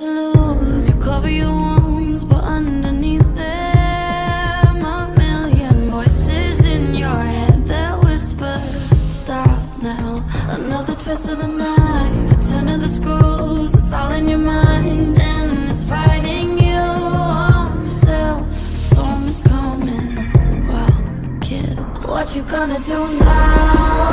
to lose. You cover your wounds, but underneath them a million voices in your head that whisper, Stop now. Another twist of the knife, a turn of the screws. It's all in your mind, and it's fighting you on yourself. Storm is coming. Wow, kid, what you gonna do now?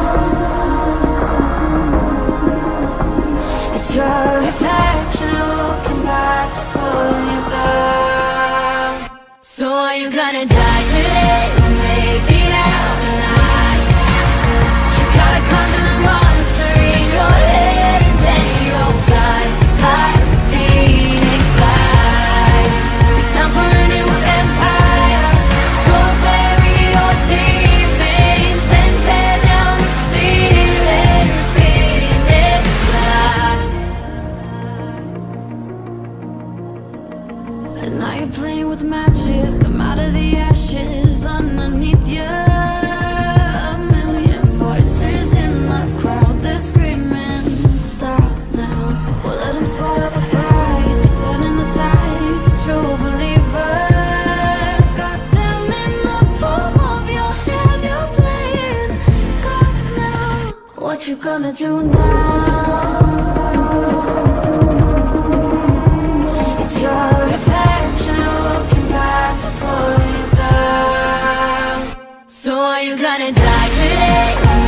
You gonna die today And now you're playing with matches Come out of the ashes. Underneath you A million voices in the crowd They're screaming, stop now. Well, the You're turning the tide true believers. Got them in the palm of your hand You're playing. God now What you gonna do now? It's your you gonna die today.